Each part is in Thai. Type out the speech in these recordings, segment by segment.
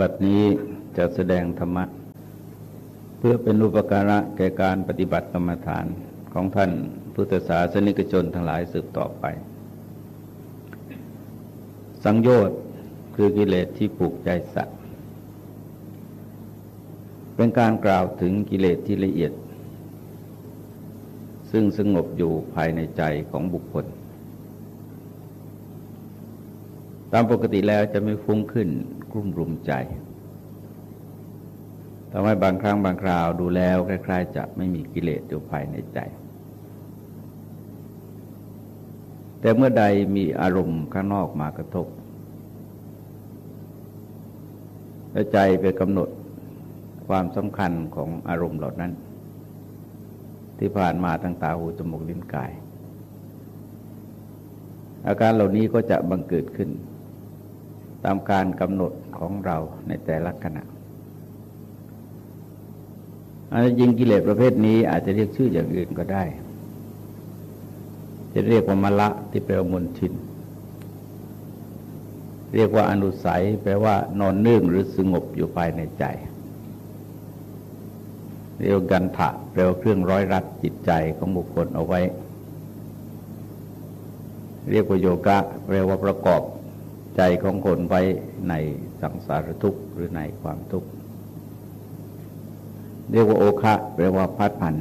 บัดนี้จะแสดงธรรมะ เพื่อเป็นอุปการะแก่การปฏิบัติกรรมฐานของท่านพุทธศาสนิกชนทั้งหลายสืบต่อไป สังโยชน์คือกิเลสที่ผูกใจสัตว์ เป็นการกล่าวถึงกิเลสที่ละเอียด ซึ่งสงบอยู่ภายในใจของบุคคล ตามปกติแล้วจะไม่ฟุ้งขึ้น กลุ่มรุมใจทำให้บางครั้งบางคราวดูแล้วคล้ายๆ จะไม่มีกิเลสอยู่ภายในใจ แต่เมื่อใดมีอารมณ์ข้างนอกมากระทบและใจไปกำหนดความสำคัญของอารมณ์เหล่านั้น ที่ผ่านมาตั้งตาหูจมูกลิ้นกาย อาการเหล่านี้ก็จะบังเกิดขึ้น ตามการกำหนดของเราในแต่ละขณะอันจริงกิเลสประเภทนี้อาจจะเรียกชื่ออย่างอื่นก็ได้ จะเรียกว่ามละที่แปลว่ามนทิน เรียกว่าอนุสัย แปลว่านอนเนื่องหรือสงบอยู่ภายในใจ เรียกกันถะแปลว่าเครื่องร้อยรัดจิตใจของบุคคลเอาไว้ เรียกว่าโยกะ แปลว่าประกอบ ใจของคนไว้ในสังสารทุกข์หรือในความทุกข์ เรียกว่าโอคะแปลว่าพัดผัน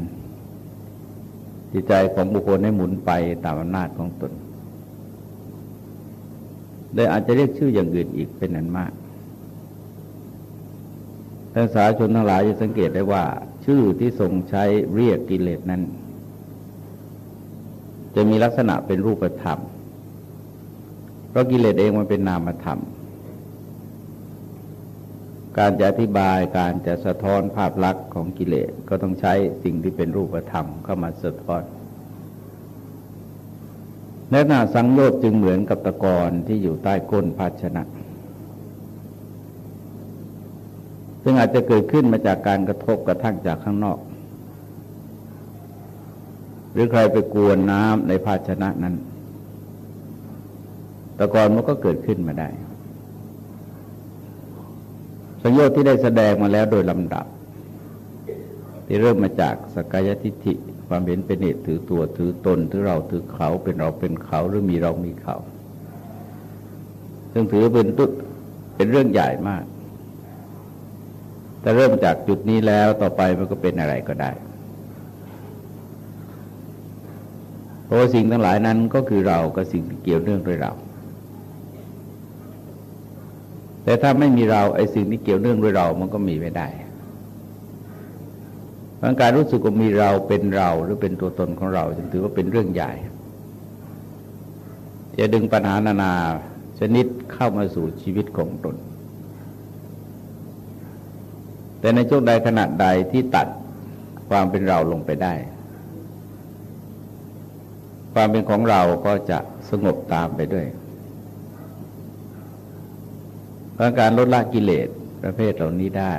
จิตใจของบุคคลให้หมุนไปตามอำนาจของตนเลยอาจจะเรียกชื่ออย่างอื่นอีกเป็นนันมากแต่สาชนทั้งหลายจะสังเกตได้ว่า ชื่อที่ทรงใช้เรียกกิเลสนั้น จะมีลักษณะเป็นรูปธรรมเพราะกิเลสเองมันเป็นนามธรรม การจะอธิบายการจะสะท้อนภาพลักษณ์ของกิเลสก็ต้องใช้สิ่งที่เป็นรูปธรรมเข้ามาสะท้อนแะหน้าสังโยชน์จึงเหมือนกับตะกอนที่อยู่ใต้ก้นภาชนะ ซึ่งอาจจะเกิดขึ้นมาจากการกระทบกระทั่งจากข้างนอก หรือใครไปกวนน้ำในภาชนะนั้น ตะกอนมันก็เกิดขึ้นมาได้ สังโยชน์ที่ได้แสดงมาแล้วโดยลำดับ ที่เริ่มมาจากสกายทิฏฐิความเห็นเป็นเหตุถือตัวถือตนถือเราถือเขาเป็นเราเป็นเขาหรือมีเรามีเขาซึ่งถือเป็นตุเป็นเรื่องใหญ่มาก แต่เริ่มจากจุดนี้แล้วต่อไปมันก็เป็นอะไรก็ได้เพราะสิ่งทั้งหลายนั้นก็คือเรากับสิ่งที่เกี่ยวเนื่องด้วยเรา แต่ถ้าไม่มีเราไอ้สิ่งที่เกี่ยวเนื่องด้วยเรามันก็มีไม่ได้การรู้สึกว่ามีเราเป็นเราหรือเป็นตัวตนของเราจึงถือว่าเป็นเรื่องใหญ่จะดึงปัญหานานาชนิดเข้ามาสู่ชีวิตของตน แต่ในช่วงใดขณะใดที่ตัดความเป็นเราลงไปได้ ความเป็นของเราก็จะสงบตามไปด้วย ราะการลดละกิเลสประเภทเหล่านี้ได้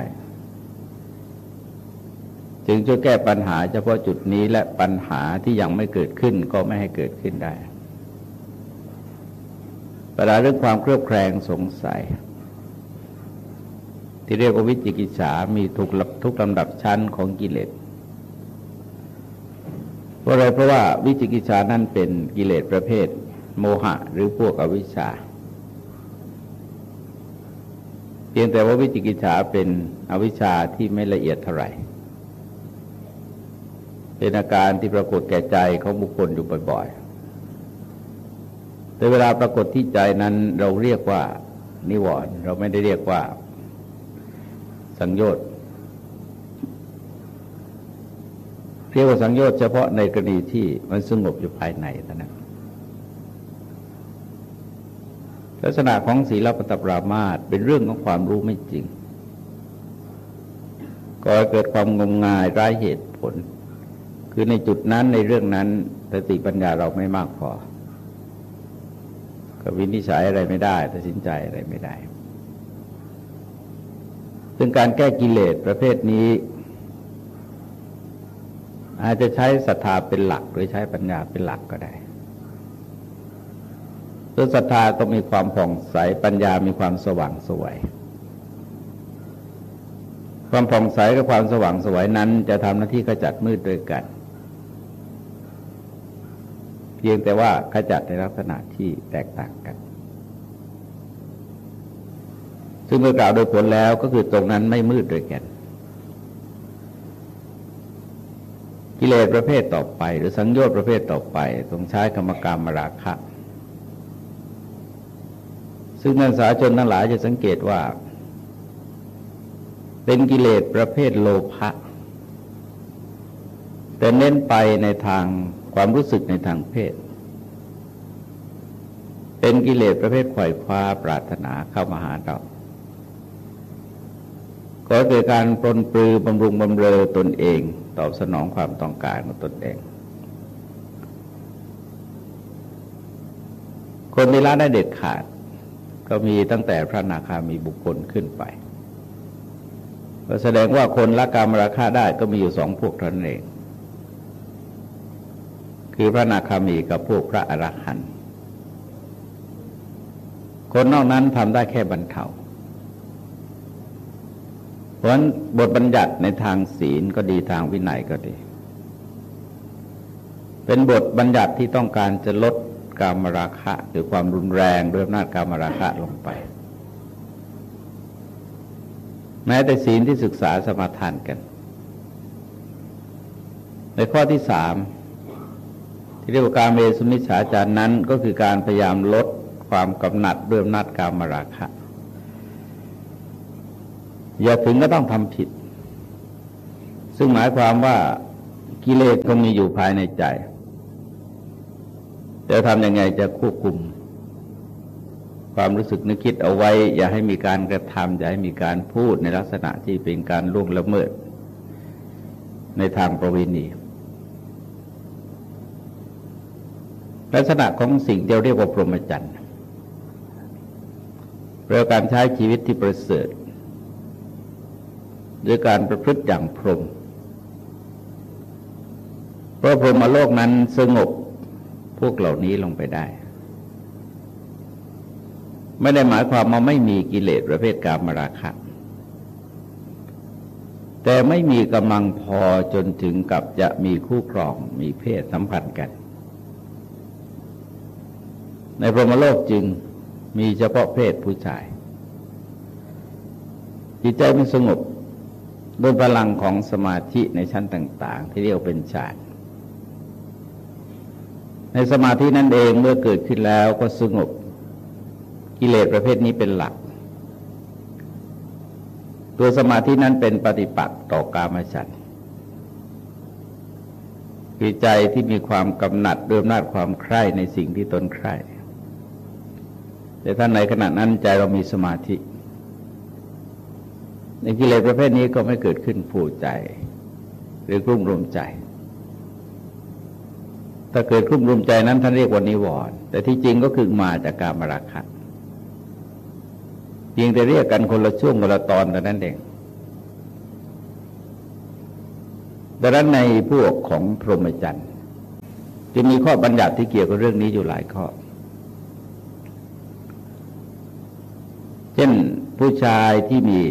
จึงจะแก้ปัญหาเฉพาะจุดนี้และปัญหาที่ยังไม่เกิดขึ้นก็ไม่ให้เกิดขึ้นได้ปัญหาเรื่องความเครือบแคลงสงสัย ที่เรียกว่าวิจิกิจฉามีทุกทุกลำดับชั้นของกิเลสเพราะอะไรเพราะว่าวิจิกิจฉานั้นเป็นกิเลสประเภท โมหะหรือพวกอวิชชา เพียงแต่ว่าวิจิกิจฉาเป็นอวิชชาที่ไม่ละเอียดเท่าไหร่ เป็นอาการที่ปรากฏแก่ใจของบุคคลอยู่บ่อยๆ แต่เวลาปรากฏที่ใจนั้นเราเรียกว่านิวรณ์เราไม่ได้เรียกว่า สังโยชน์เรียกว่าสังโยชน์เฉพาะในกรณีที่มันสงบอยู่ภายในเท่านั้น ลักษณะของศีลปตปรามาตเป็นเรื่องของความรู้ไม่จริงก็เกิดความงมงายร้ายเหตุผล คือในจุดนั้นในเรื่องนั้นสติปัญญาเราไม่มากพอ ก็วินิจฉัยอะไรไม่ได้ตัดสินใจอะไรไม่ได้ ซึ่งการแก้กิเลสประเภทนี้ อาจจะใช้ศรัทธาเป็นหลักหรือใช้ปัญญาเป็นหลักก็ได้ ตัวศรัทธาต้องมีความผ่องใสปัญญามีความสว่างสวย ความผ่องใสกับความสว่างสวยนั้น จะทำหน้าที่ขจัดมืดด้วยกัน เพียงแต่ว่าขจัดในลักษณะที่แตกต่างกัน ซึ่งเมื่อกล่าวโดยผลแล้วก็คือตรงนั้นไม่มืดด้วยกัน กิเลสประเภทต่อไป หรือสังโยชน์ประเภทต่อไปต้องใช้กรรมกรรมราคะ ซึ่งนักสาชนทั้งหลายจะสังเกตว่า เป็นกิเลสประเภทโลภะแต่เน้นไปในทางความรู้สึกในทางเพศ เป็นกิเลสประเภทขว่คว้าปรารถนาเข้ามาหาเราก็เกิดการปลนปลือบำรุงบำเรอตนเอง ตอบสนองความต้องการของตนเอง คนที่ละได้เด็ดขาด ก็มีตั้งแต่พระนาคามีบุคคลขึ้นไป ก็แสดงว่าคนละกามราคาได้ก็มีอยู่สองพวกเท่านั้นเอง คือพระนาคามีกับพวกพระอรหันต์คนนอกนั้นทำได้แค่บรรเทาเพราะฉะนั้นบทบัญญัติในทางศีลก็ดีทางวินัยก็ดี เป็นบทบัญญัติที่ต้องการจะลด กามราคะหรือความรุนแรงด้วยอำนาจกามราคะลงไป แม้แต่ศีลที่ศึกษาสมาทานกัน ในข้อที่สามที่เรียกว่าการเมสุมิชาจารนั้นก็คือการพยายามลดความกำหนัดด้วยอำนาจกามราคะ อย่าถึงก็ต้องทำผิด ซึ่งหมายความว่ากิเลสก็มีอยู่ภายในใจ แต่ทำยังไงจะควบคุม ความรู้สึกนึกคิดเอาไว้ อย่าให้มีการกระทำอย่าให้มีการพูดในลักษณะที่เป็นการล่วงละเมิด ในทางประเวณีลักษณะของสิ่งที่เรียกว่าพรหมจรรย์เรื่องการใช้ชีวิตที่ประเสริฐด้วยการประพฤติอย่างพรหมเพราะพรหมโลกนั้นสงบ วกเหล่านี้ลงไปได้ ไม่ได้หมายความว่าไม่มีกิเลสประเภทกามราคะ แต่ไม่มีกำลังพอจนถึงกับจะมีคู่ครองมีเพศสัมพันธ์กัน ในพรหมโลกจึงมีเฉพาะเพศผู้ชาย จิตใจมันสงบโดยพลังของสมาธิในชั้นต่าง ๆ ที่เรียกเป็นฌาน ในสมาธินั่นเองเมื่อเกิดขึ้นแล้วก็สงบกิเลสประเภทนี้เป็นหลัก ตัวสมาธินั้นเป็นปฏิปักษ์ต่อกามฉันคือใจที่มีความกำหนัดด้วยอำนาจความใคร่ในสิ่งที่ตนใคร่แต่ท่านในขณะนั้นใจเรามีสมาธิ ในกิเลสประเภทนี้ก็ไม่เกิดขึ้นผูใจ หรือกลุ่มรวมใจ ถ้าเกิดกลุ่มรวมใจนั้นท่านเรียกว่านิวรณ์แต่ที่จริงก็คือมาจากการมราคะเพียงแต่เรียกกันคนละช่วงคนละตอนแต่นั้นเองดังนั้นในพวกของพรหมจรรย์จะมีข้อบัญญัติที่เกี่ยวกับเรื่องนี้อยู่หลายข้อ เช่นผู้ชายที่มี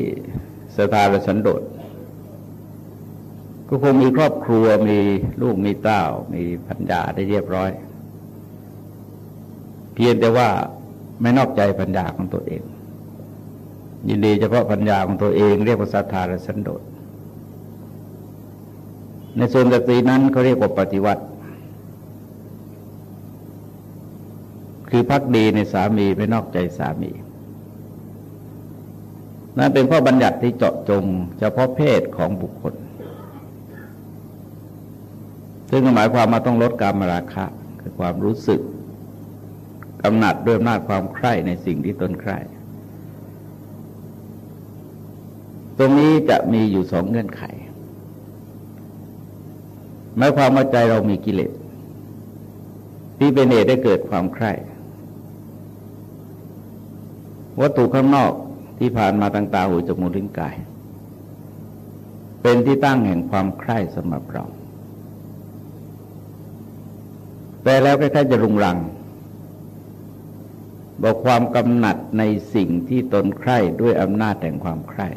สถานสันโดษ ก็คงมีครอบครัวมีลูกมีเต้า มีพัญญาได้เรียบร้อย เพียงแต่ว่าไม่นอกใจพัญญาของตัวเอง ยินดีเฉพาะปัญญาของตัวเอง เรียกว่าศรัทธาและสันโดษในส่วนสตรีนั้นเขาเรียกว่าปฏิวัติ คือพักดีในสามีไม่นอกใจสามีนั่นเป็นข้อบัญญัติที่เจาะจงเฉพาะเพศของบุคคล ซึ่งหมายความมาต้องลดการมราคะ คือความรู้สึกกำหนัดด้วยอำนาจความใคร่ในสิ่งที่ตนใคร่ ตรงนี้จะมีอยู่สองเงื่อนไข หมายความว่าใจเรามีกิเลสที่เป็นเหตุได้เกิดความใคร่วัตถุข้างนอกที่ผ่านมาต่างๆหูจมูกลิ้นกาย เป็นที่ตั้งแห่งความใคร่สำหรับเรา แต่แล้วใกล้ๆจะรุงรัง บอกความกำหนัดในสิ่งที่ตนใคร่ด้วยอำนาจแห่งความใคร่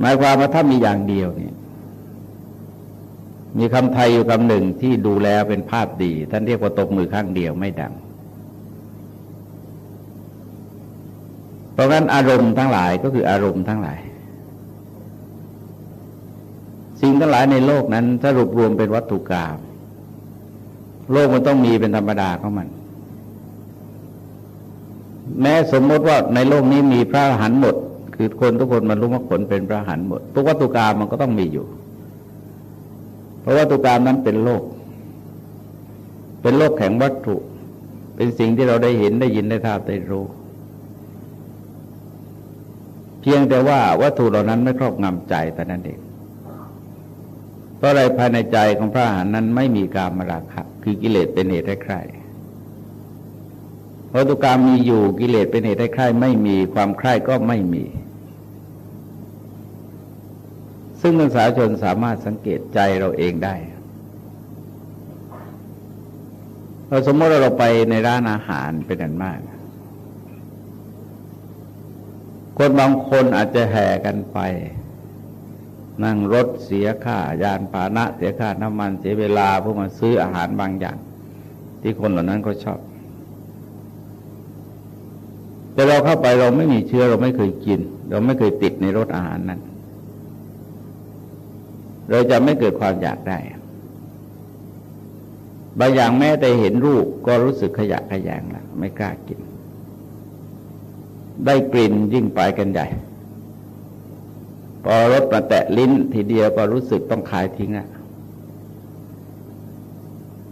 หมายความว่าถ้ามีอย่างเดียวเนี่ยมีคำไทยอยู่คำหนึ่งที่ดูแลเป็นภาพดี ท่านเรียกว่าตบมือข้างเดียวไม่ดัง เพราะงั้นอารมณ์ทั้งหลายก็คืออารมณ์ทั้งหลาย สิ่งทั้งหลายในโลกนั้นสรุปรวมเป็นวัตถุกรรม โลกมันต้องมีเป็นธรรมดาของมัน แม้สมมติว่าในโลกนี้มีพระอรหันต์หมด คือคนทุกคนมันรู้ว่าผลเป็นพระอรหันต์หมดทุกวัตถุกรรมมันก็ต้องมีอยู่ เพราะวัตถุกรรมนั้นเป็นโลก เป็นโลกแข็งวัตถุ เป็นสิ่งที่เราได้เห็นได้ยินได้ทราบได้รู้เพียงแต่ว่าวัตถุเหล่านั้นไม่ครอบงำใจแต่นั้นเอง ราะอะไรภายในใจของพระอรหันต์นั้นไม่มีการมราคะคือกิเลสเป็นเหตุให้ใครวัตถุกรรมมีอยู่กิเลสเป็นเหตุให้ใครไม่มีความใคร่ก็ไม่มี ซึ่งนักศึกษาชนสามารถสังเกตใจเราเองได้เราสมมติเราไปในร้านอาหารเป็นอันมาก คนบางคนอาจจะแห่กันไป นั่งรถเสียค่ายานพาหนะ เสียค่าน้ำมันเสียเวลาเพื่อมาซื้ออาหารบางอย่าง ที่คนเหล่านั้นก็ชอบ แต่เราเข้าไปเราไม่มีเชื้อเราไม่เคยกิน เราไม่เคยติดในรถอาหารนั้น เราจะไม่เกิดความอยากได้บางอย่างแม้แต่เห็นรูปก็รู้สึกขยะขยงละไม่กล้ากิน ได้กลิ่นยิ่งไปกันใหญ่ พอรถมาแตะลิ้นทีเดียวก็รู้สึกต้องขายทิ้งอะ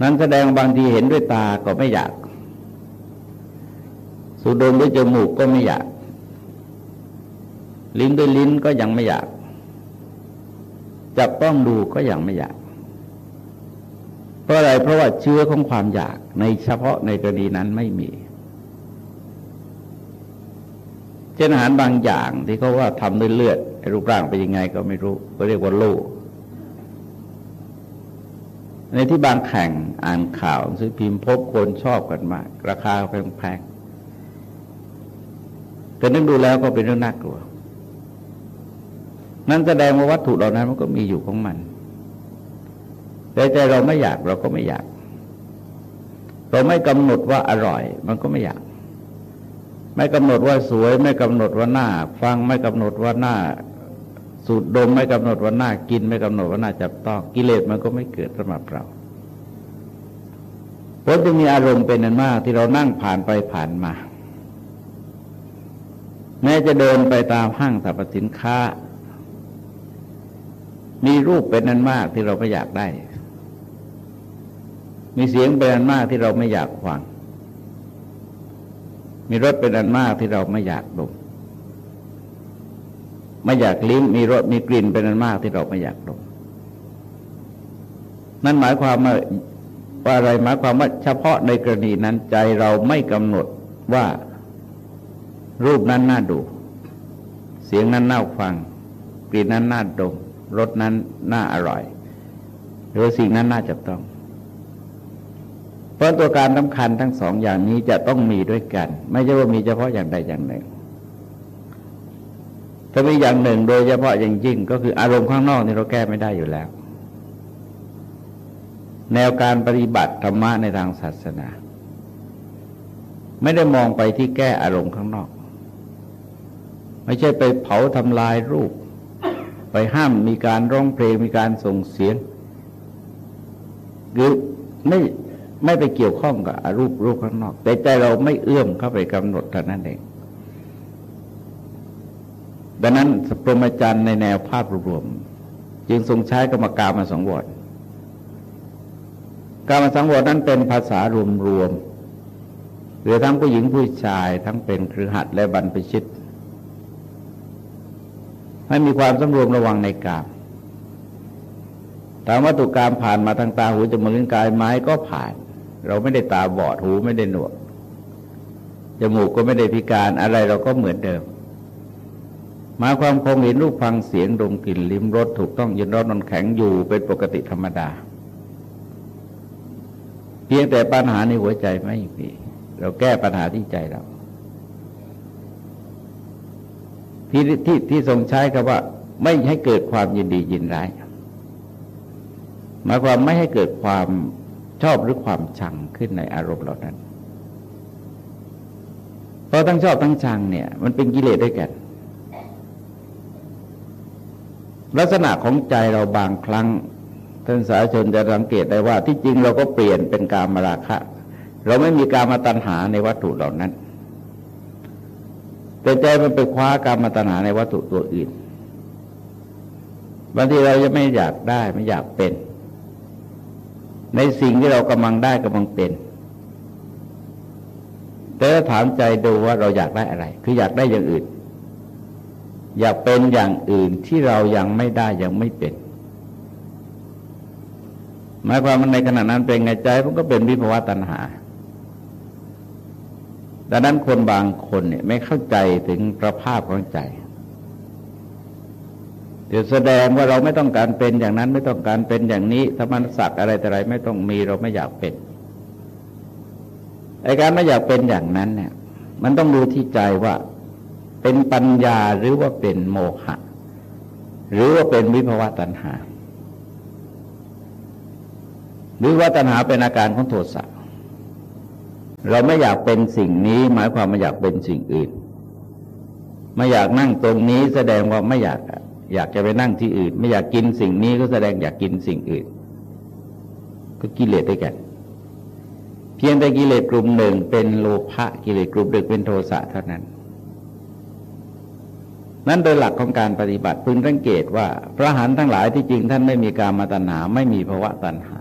นั้นแสดงบางทีเห็นด้วยตาก็ไม่อยาก สูดดมด้วยจมูกก็ไม่อยาก ลิ้นด้วยลิ้นก็ยังไม่อยาก จับต้องดูก็ยังไม่อยาก เพราะอะไรเพราะว่าเชื้อของความอยากในเฉพาะในกรณีนั้นไม่มีเช่นอาหารบางอย่างที่เขาว่าทำด้วยเลือด รูปร่างเป็นยังไงก็ไม่รู้ ก็เรียกว่าโลในที่บางแข่งอ่านข่าวซื้อพิมพ์พบคนชอบกันมาก ราคาแพงๆแต่นึกดูแล้วก็เป็นเรื่องน่ากลัว นั่นแสดงว่าวัตถุเหล่านั้นมันก็มีอยู่ของมัน แต่ใจเราไม่อยากเราก็ไม่อยาก เราไม่กำหนดว่าอร่อย มันก็ไม่อยาก ไม่กำหนดว่าสวย ไม่กำหนดว่าหน้า ฟังไม่กำหนดว่าหน้า สูดดมไม่กำหนดว่าหน้ากินไม่กำหนดว่าหน้าจับต้องกิเลสมันก็ไม่เกิดสำหรับเราเพราะจะมีอารมณ์เป็นนันมากที่เรานั่งผ่านไปผ่านมา แม้จะเดินไปตามห้างสรรพสินค้า มีรูปเป็นนันมากที่เราไม่อยากได้ มีเสียงเป็นนันมากที่เราไม่อยากฟัง มีรสเป็นนันมากที่เราไม่อยากดม ไม่อยากลิ้มมีรสมีกลิ่นเป็นนันมากที่เราไม่อยากดมนั่นหมายความว่าว่าอะไรหมายความว่าเฉพาะในกรณีนั้นใจเราไม่กำหนดว่ารูปนั้นน่าดู เสียงนั้นน่าฟัง กลิ่นนั้นน่าดมรสนั้นน่าอร่อย หรือสิ่งนั้นน่าจับต้อง เพราะตัวการสำคัญทั้งสองอย่างนี้จะต้องมีด้วยกัน ไม่ใช่ว่ามีเฉพาะอย่างใดอย่างหนึ่ง ถ้ามีอย่างหนึ่งโดยเฉพาะอย่างยิ่งก็คืออารมณ์ข้างนอกนี่เราแก้ไม่ได้อยู่แล้ว แนวการปฏิบัติธรรมะในทางศาสนา ไม่ได้มองไปที่แก้อารมณ์ข้างนอก ไม่ใช่ไปเผาทำลายรูป ไปห้ามมีการร้องเพลงมีการส่งเสียงหรือไม่ไม่ไปเกี่ยวข้องกับรูปรูปข้างนอก แต่ใจเราไม่เอื้อมเข้าไปกำหนดเท่านั้นเอง ดังนั้นสปรมจันในแนวภาพรวม จึงทรงใช้กรรมการมาสองวดการมาสังวรนั้นเป็นภาษารวมๆหรือทั้งผู้หญิงผู้ชายทั้งเป็นครือหัดและบรรพชิต ให้มีความสำรวมระวังในกามถามวัตถุกรรมผ่านมาทางตาหูจมูกลิ้นกายไม้ก็ผ่าน เราไม่ได้ตาบอดหูไม่ได้หนวกจมูกก็ไม่ได้พิการอะไรเราก็เหมือนเดิม มาความคงเห็นรูปฟังเสียงดมกลิ่นลิ้มรสถูกต้องยืนร้อนนอนแข็งอยู่เป็นปกติธรรมดา เพียงแต่ปัญหาในหัวใจไม่มีเราแก้ปัญหาที่ใจเราที่ที่ที่ทรงใช้คำว่า ไม่ให้เกิดความยินดียินร้ายหมายความไม่ให้เกิดความชอบหรือความชังขึ้นในอารมณ์เหล่านั้นเพราะทั้งชอบทั้งชังเนี่ย มันเป็นกิเลสด้วยกัน ลักษณะของใจเราบางครั้งท่านสาชนจะสังเกตได้ว่าที่จริงเราก็เปลี่ยนเป็นการมาราคะ เราไม่มีการมาตัณหาในวัตถุเหล่านั้น แต่ใจมันไปคว้าการมาตัณหาในวัตถุตัวอื่นบางทีเราจะไม่อยากได้ไม่อยากเป็น ในสิ่งที่เรากำลังได้กำลังเป็น แต่ถ้าถามใจดูว่าเราอยากได้อะไร คืออยากได้อย่างอื่น อยากเป็นอย่างอื่นที่เรายังไม่ได้ยังไม่เป็นหมายความว่าในขณะนั้นเป็นไงใจมันก็เป็นวิภวะตัณหาดังนั้นคนบางคนเนี่ยไม่เข้าใจถึงประภาพของใจเดี๋ยวแสดงว่าเราไม่ต้องการเป็นอย่างนั้นไม่ต้องการเป็นอย่างนี้ธรรมสักอะไรแต่ไรไม่ต้องมีเราไม่อยากเป็นไอการไม่อยากเป็นอย่างนั้นเนี่ย มันต้องดูที่ใจว่า เป็นปัญญาหรือว่าเป็นโมหะ หรือว่าเป็นวิภวะตัณหา หรือว่าตัณหาเป็นอาการของโทสะเราไม่อยากเป็นสิ่งนี้ หมายความไม่อยากเป็นสิ่งอื่น ไม่อยากนั่งตรงนี้แสดงว่าไม่อยากอยากจะไปนั่งที่อื่น ไม่อยากกินสิ่งนี้ก็แสดงอยากกินสิ่งอื่น ก็กิเลสด้วยกัน เพียงแต่กิเลสกลุ่มหนึ่งเป็นโลภะกิเลสกลุ่มหนึ่งเป็นโทสะเท่านั้น นั้นโดยหลักของการปฏิบัติพึงสังเกตว่า พระหันทั้งหลายที่จริงท่านไม่มีการมาตัณหา ไม่มีภาวะตัณหา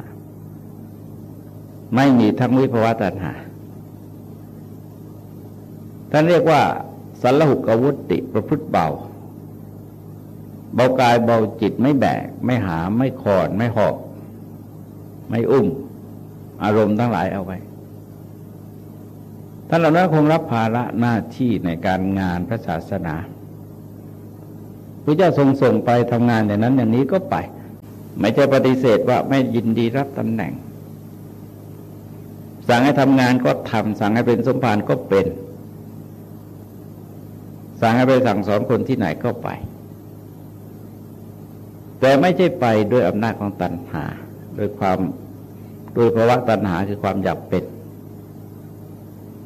ไม่มีทั้งวิภวะตัณหา ท่านเรียกว่าสัลหุกวุติประพฤติเบา เบากายเบาจิตไม่แบก ไม่หาไม่คอนไม่หอกไม่อุ้ม อารมณ์ทั้งหลายเอาไว้ท่านเหล่านั้นคงรับภาระหน้าที่ในการงานพระศาสนา พระเจ้าทรงส่งไปทำงานอย่างนั้นอย่างนี้ก็ไป ไม่ใช่ปฏิเสธว่าไม่ยินดีรับตำแหน่ง สั่งให้ทำงานก็ทำสั่งให้เป็นสมภารก็เป็น สั่งให้ไปสั่งสอนคนที่ไหนก็ไป แต่ไม่ใช่ไปด้วยอำนาจของตัณหาโดยความโดยภาวะตัณหาคือความอยากเป็น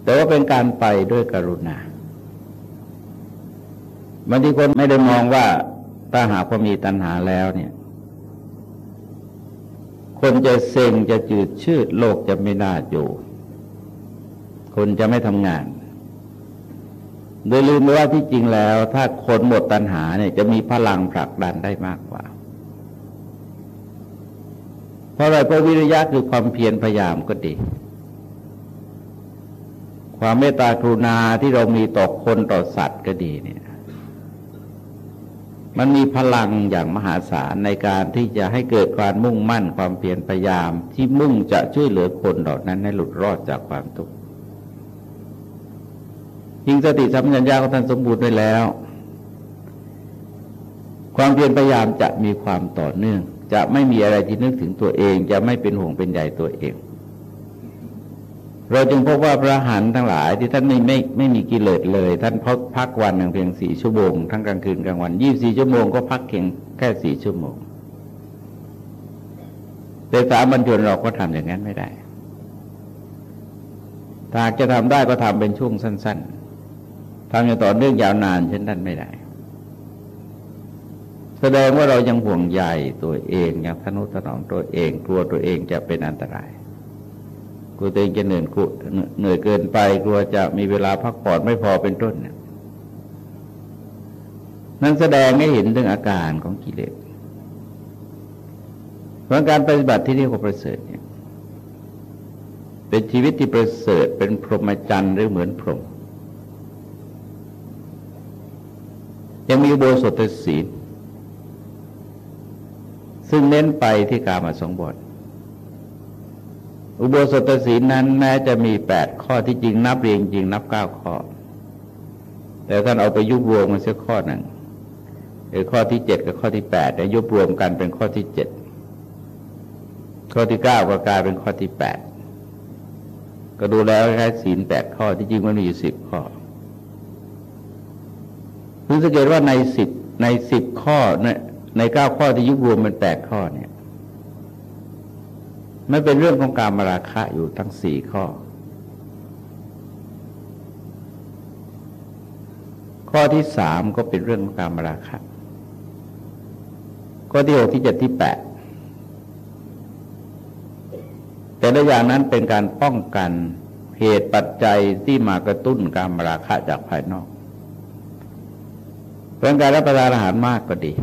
แต่ว่าเป็นการไปด้วยกรุณา บางทีคนไม่ได้มองว่าถ้าหากพอมีตัณหาแล้วเนี่ย คนจะเซ็งจะจืดชืดโลกจะไม่น่าอยู่ คนจะไม่ทำงาน โดยลืมไปว่าที่จริงแล้ว ถ้าคนหมดตัณหาเนี่ยจะมีพลังผลักดันได้มากกว่า เพราะอะไรเพราะวิริยะคือความเพียรพยายามก็ดีความเมตตากรุณาที่เรามีต่อคนต่อสัตว์ก็ดีเนี่ย มันมีพลังอย่างมหาศาลในการที่จะให้เกิดความมุ่งมั่นความเพียรพยายามที่มุ่งจะช่วยเหลือคนเหล่านั้นให้หลุดรอดจากความทุกข์ยิงสติสัมปชัญญะของท่านสมบูรณ์ไปแล้ว ความเพียรพยายามจะมีความต่อเนื่อง จะไม่มีอะไรที่นึกถึงตัวเอง จะไม่เป็นห่วงเป็นใหญ่ตัวเอง เราจึงพบว่าพระหันทั้งหลายที่ท่านไม่ไม่ไม่มีกิเลสเลย ท่านพักพักวันหนึ่งเพียงสี่ชั่วโมงทั้งกลางคืนกลางวันยี่สี่ชั่วโมงก็พักเพียงแค่สี่ชั่วโมง แต่สามัญชนเราก็ทำอย่างนั้นไม่ได้ถ้าจะทำได้ก็ทำเป็นช่วงสั้น ๆทำอย่างต่อเนื่องยาวนานเช่นนั้นไม่ได้ แสดงว่าเรายังห่วงใยตัวเองยังทนุถนอมตัวเองกลัวตัวเองจะเป็นอันตราย กลัวตัวเองจะเหนื่อยเหนื่อยเกินไปกลัวจะมีเวลาพักผ่อนไม่พอเป็นต้นเนี่ยนั้นแสดงให้เห็นถึงอาการของกิเลสเพราะการปฏิบัติที่เรียกว่าประเสริฐเนี่ยเป็นชีวิตที่ประเสริฐเป็นพรหมจรรย์หรือเหมือนพรหมยังมีโบสถศีลซึ่งเน้นไปที่การมาสองบท อุโบสถศีลนั้นแม้จะมีแปดข้อที่จริงนับเรียงจริงนับเก้าข้อ แต่ท่านเอาไปยุบรวมมาเสียข้อหนึ่งหรือข้อที่เจ็ดกับข้อที่แปดแต่ยุบรวมกันเป็นข้อที่เจ็ดข้อที่เก้าก็กลายเป็นข้อที่แปดก็ดูแล้วคล้ายศีลแปดข้อที่จริงมันมีอยู่สิบข้อคุณสังเกตว่าในสิบในสิบข้อในในเก้าข้อที่ยุบรวมเป็นแปดข้อเนี่ย ไม่เป็นเรื่องของการมาราคะอยู่ทั้งสี่ข้อ ข้อที่สามก็เป็นเรื่องของการมาราคะ ข้อที่หกที่เจ็ดที่แปดแต่ละอย่างนั้นเป็นการป้องกันเหตุปัจจัยที่มากระตุ้นการมาราคะจากภายนอกเป็นการรับประทานอาหารมากก็ดี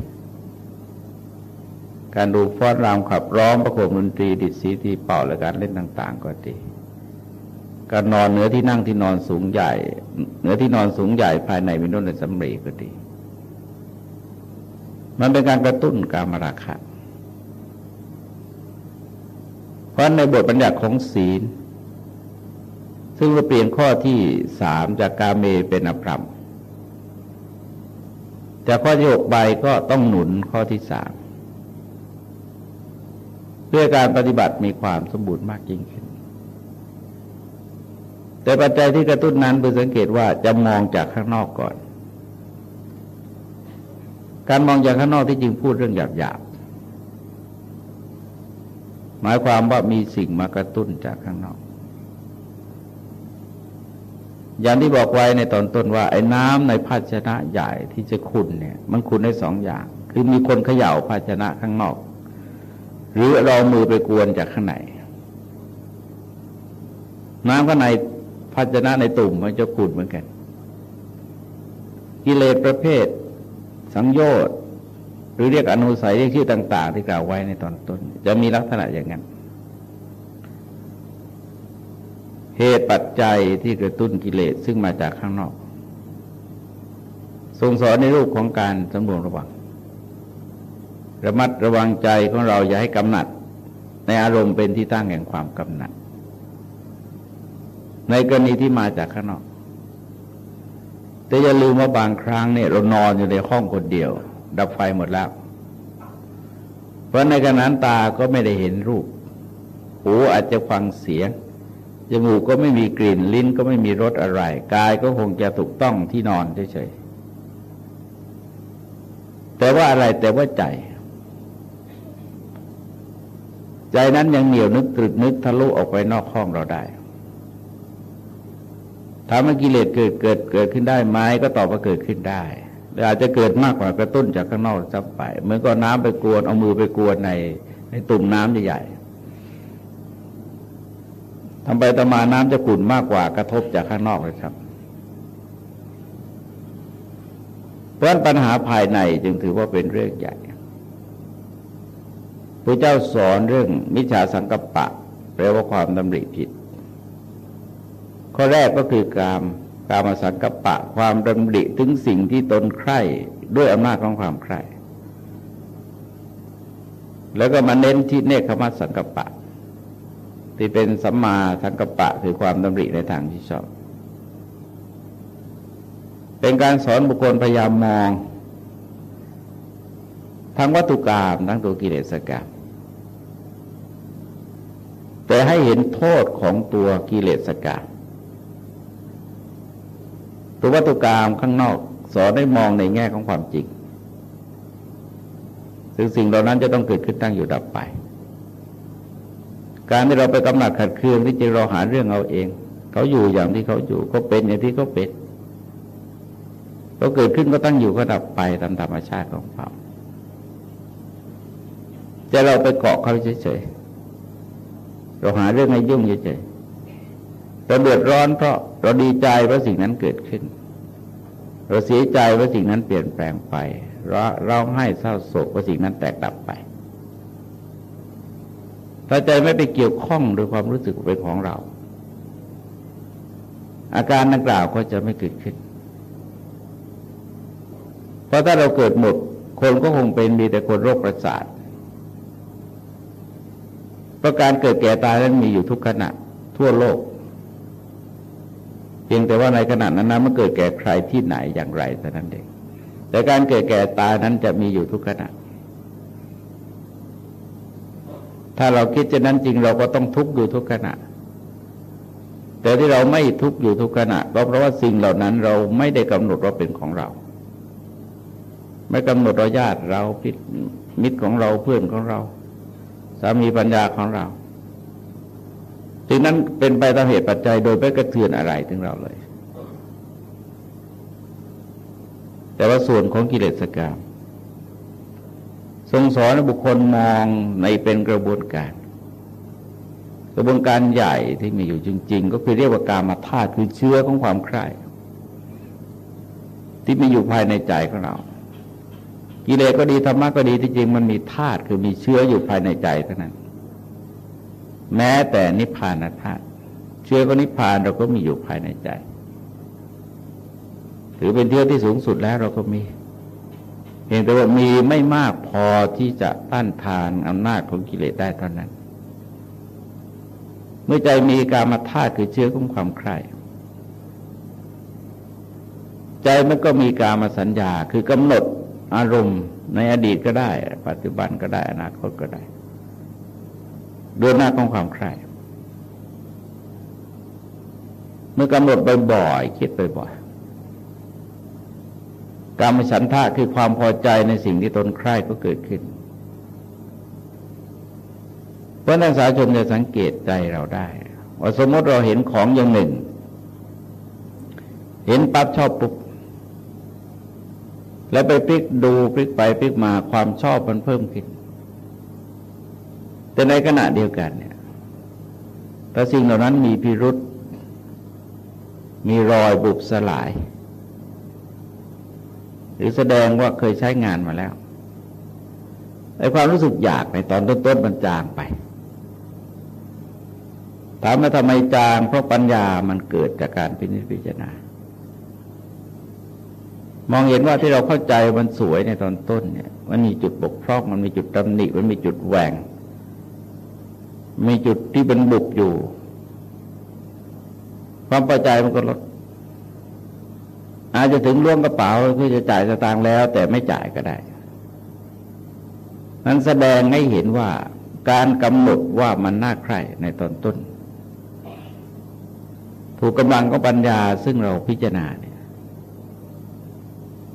การดูฟ้อนรำขับร้องประโคมดนตรีดิดสีตีเป่าและการเล่นต่าง ๆ ก็ดีการนอนเนื้อที่นั่งที่นอนสูงใหญ่เนื้อที่นอนสูงใหญ่ภายในวินโดในสำรีก็ดี มันเป็นการกระตุ้นการมาราคะเพราะในบทบัญญัติของศีล ซึ่งเราเปลี่ยนข้อที่สามจากกาเมเป็นอภรรมจากข้อที่หกใบก็ต้องหนุนข้อที่สาม พื่อการปฏิบัติมีความสมบูรณ์มากยิ่งขึ้น แต่ปัจจัยที่กระตุ้นนั้นเพื่อสังเกตว่าจะมองจากข้างนอกก่อน การมองจากข้างนอกที่จริงพูดเรื่องหยาบๆ หมายความว่ามีสิ่งมากระตุ้นจากข้างนอก อย่างที่บอกไว้ในตอนต้นว่าไอ้น้ำในภาชนะใหญ่ที่จะขุนเนี่ย มันขุนได้สองอย่าง คือมีคนเขย่าภาชนะข้างนอก หรือเรามือไปกวนจากข้างในน้ำข้างในภาชนะในตุ่มมันจะขุนเหมือนกัน กิเลสประเภท สังโยชน์หรือเรียกอนุสัยเรียกชื่อต่าง ๆ ที่กล่าวไว้ในตอนต้น จะมีลักษณะอย่างนั้น เหตุปัจจัยที่กระตุ้นกิเลสซึ่งมาจากข้างนอก ทรงสอนในรูปของการสำรวมระวัง ระมัดระวังใจของเราอย่าให้กำหนัด ในอารมณ์เป็นที่ตั้งแห่งความกำหนัด ในกรณีที่มาจากข้างนอก แต่อย่าลืมว่าบางครั้งเนี่ยเรานอนอยู่ในห้องคนเดียว ดับไฟหมดแล้ว เพราะในขณะนั้นตาก็ไม่ได้เห็นรูป หูอาจจะฟังเสียงจมูกก็ไม่มีกลิ่นลิ้นก็ไม่มีรสอะไร กายก็คงจะถูกต้องที่นอนเฉยๆแต่ว่าอะไรแต่ว่าใจ ใจนั้นยังเหนียวนึกตรึกนึกทะลุออกไปนอกห้องเราได้ถามว่ากิเลสเกิดเกิดเกิดขึ้นได้ไหมก็ตอบว่าเกิดขึ้นได้อาจจะเกิดมากกว่ากระตุ้นจากข้างนอกซับไปเหมือนก็น้ำไปกวนเอามือไปกวนในในตุ่มน้ำใหญ่ทำไปตมาน้ำจะขุ่นมากกว่ากระทบจากข้างนอกเลยครับ เพราะปัญหาภายในจึงถือว่าเป็นเรื่องใหญ่ พระเจ้าสอนเรื่องมิจฉาสังกัปปะแปลว่าความดำริผิด ข้อแรกก็คือการการมาสังกัปปะ ความดำริถึงสิ่งที่ตนใคร่ด้วยอำนาจของความใคร่แล้วก็มาเน้นที่เนคขมัสสังกัปปะ ที่เป็นสัมมาสังกัปปะคือความดำริในทางที่ชอบ เป็นการสอนบุคคลพยายามมอง ทั้งวัตถุกรรมทั้งตัวกิเลสกรรม แต่ให้เห็นโทษของตัวกิเลสกรรมตัววัตถุกรรมข้างนอกสอนได้มองในแง่ของความจริงซึ่งสิ่งเหล่านั้นจะต้องเกิดขึ้นตั้งอยู่ดับไป การที่เราไปกำหนัดขัดเคืองที่จะเราหาเรื่องเอาเอง เขาอยู่อย่างที่เขาอยู่เขาเป็นอย่างที่เขาเป็นเขาเกิดขึ้นก็ตั้งอยู่ก็ดับไปตามธรรมชาติของเขาแต่เราไปเกาะเขาเฉยๆ เราหาเรื่องให้ยุ่งเฉยๆเราเดือดร้อนเพราะเราดีใจเพราะสิ่งนั้นเกิดขึ้น เราเสียใจเพราะสิ่งนั้นเปลี่ยนแปลงไปเราเราให้เศร้าโศกเพราะสิ่งนั้นแตกดับไปถ้าใจไม่ไปเกี่ยวข้องโดยความรู้สึกเป็นของเรา อาการดังกล่าวก็จะไม่เกิดขึ้น เพราะถ้าเราเกิดหมด คนก็คงเป็นมีแต่คนโรคประสาท เพราะการเกิดแก่ตายนั้นมีอยู่ทุกขณะ ทั่วโลก เพียงแต่ว่าในขณะนั้นนั้นมันเกิดแก่ใครที่ไหนอย่างไรแต่นั้นเองแต่การเกิดแก่ตายนั้นจะมีอยู่ทุกขณะ ถ้าเราคิดจะนั้นจริงเราก็ต้องทุกข์อยู่ทุกขณะ แต่ที่เราไม่ทุกข์อยู่ทุกขณะก็เพราะว่าสิ่งเหล่านั้นเราไม่ได้กำหนดว่าเป็นของเรา ไม่กำหนดเราญาติเราพิมิตรของเราเพื่อนของเรา สามีปัญญาของเราจึงนั้นเป็นไปตามเหตุปัจจัยโดยไม่กระเทือนอะไรถึงเราเลย แต่ว่าส่วนของกิเลสกรรมทรงสอนบุคคลมองในเป็นกระบวนการ กระบวนการใหญ่ที่มีอยู่จริง ๆ ก็คือเรียกว่าการมาธาตุคือเชื้อของความใคร่ที่มีอยู่ภายในใจของเรา กิเลสก็ดีธรรมะก็ดีที่จริงมันมีธาตุคือมีเชื้ออยู่ภายในใจเท่านั้น แม้แต่นิพพานธาตุเชื้อก็นิพพานเราก็มีอยู่ภายในใจ ถือเป็นเทือที่สูงสุดแล้วเราก็มีเพียงแต่ว่ามีไม่มากพอที่จะต้านทานอำนาจของกิเลสได้เท่านั้น เมื่อใจมีการมาธาตุคือเชื้อของความใคร่ใจมันก็มีการมาสัญญาคือกำหนด อารมณ์ในอดีตก็ได้ ปัจจุบันก็ได้ อนาคตก็ได้ด้วยหน้าของความใคร่เมื่อกำหนดบ่อยๆคิดบ่อยๆการมฉันทะคือความพอใจในสิ่งที่ตนใคร่ก็เกิดขึ้นเพราะนักศึกษาชมจะสังเกตใจเราได้ว่าสมมติเราเห็นของอย่างหนึ่ง เห็นปั๊บชอบปุ๊บ แล้วไปพลิกดูพลิกไปพลิกมาความชอบมันเพิ่มขึ้น แต่ในขณะเดียวกันเนี่ยถ้าสิ่งเหล่านั้นมีพิรุษมีรอยบุบสลาย หรือแสดงว่าเคยใช้งานมาแล้วไอ้ความรู้สึกอยากในตอนต้นๆมันจางไป ถามว่าทำไมจาง เพราะปัญญามันเกิดจากการพิจารณา มองเห็นว่าที่เราเข้าใจมันสวยในตอนต้นเนี่ย มันมีจุดบกพร่องมันมีจุดตำหนิมันมีจุดแหวงมีจุดที่เป็นบุกอยู่ ความพอใจมันก็ลดอาจจะถึงล่วงกระเป๋าเพื่อจะจ่ายสตางค์แล้ว แต่ไม่จ่ายก็ได้ นั้นแสดงให้เห็นว่าการกำหนดว่ามันน่าใคร่ในตอนต้น ถูกกำลังก็ปัญญาซึ่งเราพิจารณาเนี่ย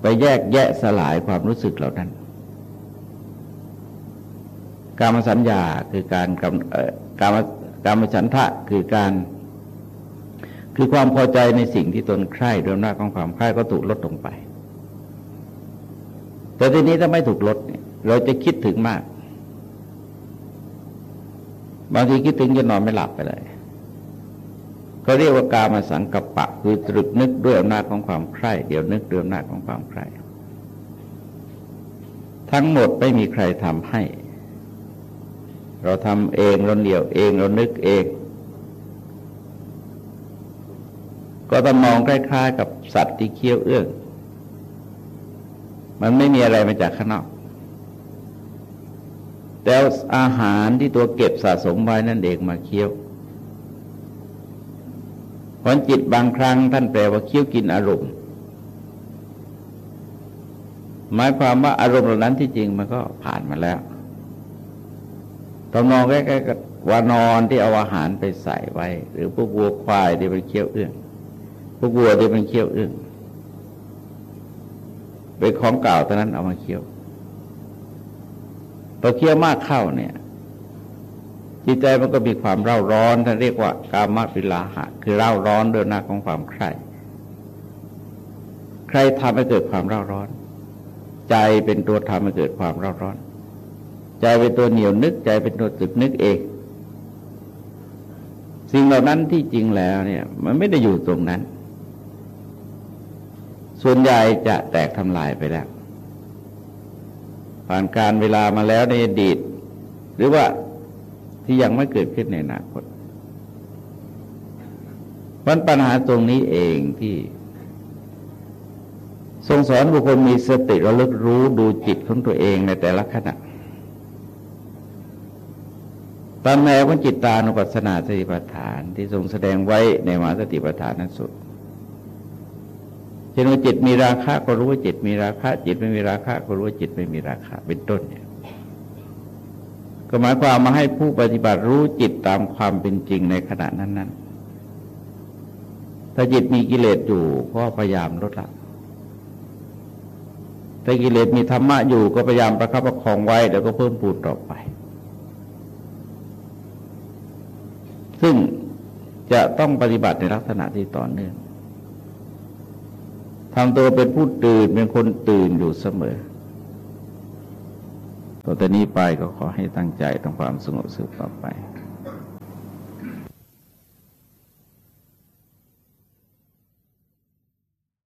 ไปแยกแยะสลายความรู้สึกเหล่านั้น การมสัญญาคือการการการมฉันทะคือการคือความพอใจในสิ่งที่ตนใคร่โดยหน้าของความใคร่ก็ถูกลดลงไป แต่ทีนี้ถ้าไม่ถูกลดเนี่ยเราจะคิดถึงมาก บางทีคิดถึงจะนอนไม่หลับไปเลย เขาเรียกว่าการมาสังกัปปะ คือตรึกนึกด้วยอำนาจของความใคร่เดี๋ยวนึกด้วยอำนาจของความใคร่ทั้งหมดไม่มีใครทำให้ เราทำเองเราเดี่ยวเองเรานึกเอง ก็ต้องมองคล้ายๆ กับสัตว์ที่เคี้ยวเอื้อง มันไม่มีอะไรมาจากข้างนอก แต่อาหารที่ตัวเก็บสะสมไว้นั่นเองมาเคี้ยว ผลจิตบางครั้งท่านแปลว่าเคี้ยวกินอารมณ์ หมายความว่าอารมณ์เหล่านั้นที่จริงมันก็ผ่านมาแล้วตอนนอนใกล้ๆกับวานอนที่เอาอาหารไปใส่ไว้ หรือพวกวัวควายที่เป็นเคี้ยวเอื้องพวกวัวที่เป็นเคี้ยวเอื้องเป็นของเก่าตอนนั้นเอามาเคี้ยวพอเคี้ยวมากเข้าเนี่ย จิตใจมันก็มีความเร่าร้อนท่านเรียกว่ากามวิลาหะ คือเร่าร้อนด้วยหน้าของความใคร่ใครทำให้เกิดความเร่าร้อน ใจเป็นตัวทำให้เกิดความเร่าร้อน ใจเป็นตัวเหนียวนึก ใจเป็นตัวตึกนึกเอง สิ่งเหล่านั้นที่จริงแล้วเนี่ย มันไม่ได้อยู่ตรงนั้น ส่วนใหญ่จะแตกทำลายไปแล้ว ผ่านการเวลามาแล้วในอดีต หรือว่า ที่ยังไม่เกิดขึ้นในอนาคตวันปัญหาตรงนี้เองที่ ทรงสอนบุคคลมีสติระลึกรู้ดูจิตของตัวเองในแต่ละขณะตามแนวของจิตตานุปัสสนาสติปัฏฐานที่ทรงแสดงไว้ในมหาสติปัฏฐานนั้นสุดเช่นว่าจิตมีราคะก็รู้ว่าจิตมีราคะ จิตไม่มีราคะ ก็รู้ว่าจิตไม่มีราคะ เป็นต้นเนี่ย ก็หมายความมาให้ผู้ปฏิบัติรู้จิตตามความเป็นจริงในขณะนั้น ๆ ถ้าจิตมีกิเลสอยู่ก็พยายามลดละ ถ้ากิเลสมีธรรมะอยู่ก็พยายามประคับประคองไว้เดี๋ยวก็เพิ่มปูดต่อไป ซึ่งจะต้องปฏิบัติในลักษณะที่ต่อเนื่องทำตัวเป็นผู้ตื่นเป็นคนตื่นอยู่เสมอ ต่อแต่นี้ไปก็ขอให้ตั้งใจทำความสงบสุขต่อไป